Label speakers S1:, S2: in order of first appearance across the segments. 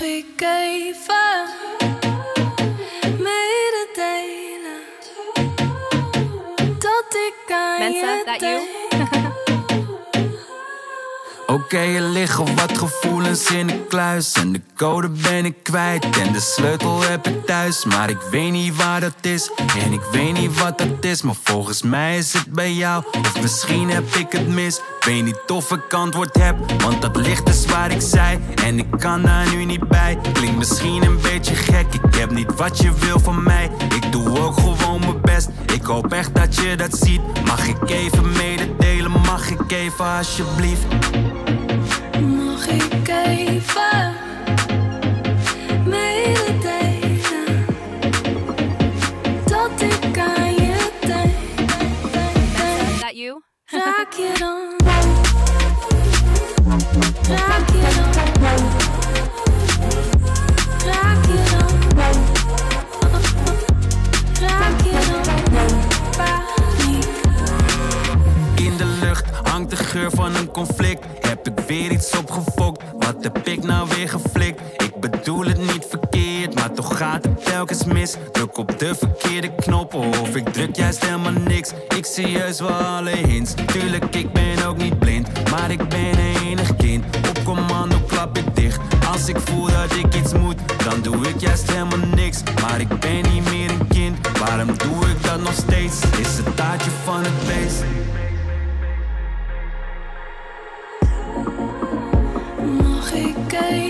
S1: Mag ik even mededelen. Dat ik aan
S2: Mensa,
S1: je
S2: that you?
S3: Oké, er liggen wat gevoelens in de kluis. En de code ben ik kwijt. En de sleutel heb ik thuis. Maar ik weet niet waar dat is. En ik weet niet wat dat is. Maar volgens mij is het bij jou. Of misschien heb ik het mis. Weet niet of ik antwoord heb. Want dat ligt dus waar ik zei. En ik kan daar nu niet bij. Klinkt misschien een beetje gek. Ik heb niet wat je wil van mij. Ik doe ook gewoon mijn best. Ik hoop echt dat je dat ziet. Mag ik even mededelen? Mag ik even alsjeblieft?
S1: Mag ik even mededelen dat ik
S3: geur van een conflict. Heb ik weer iets opgefokt? Wat heb ik nou weer geflikt? Ik bedoel het niet verkeerd, maar toch gaat het telkens mis. Druk op de verkeerde knoppen of ik druk juist helemaal niks. Ik zie juist wel alle. Tuurlijk, ik ben ook niet blind, maar ik ben een enig kind. Op commando klap ik dicht. Als ik voel dat ik iets moet, dan doe ik juist helemaal niks. Maar ik ben niet meer een kind, waarom doe ik dat nog steeds? Is het taartje van het beest?
S1: Mag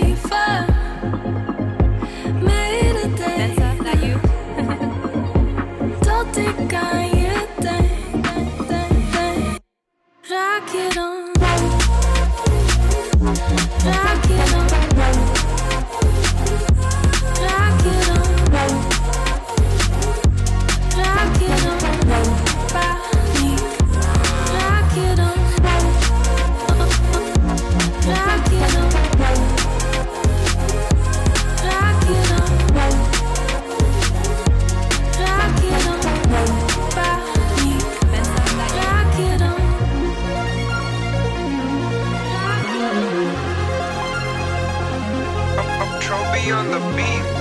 S4: on the beat.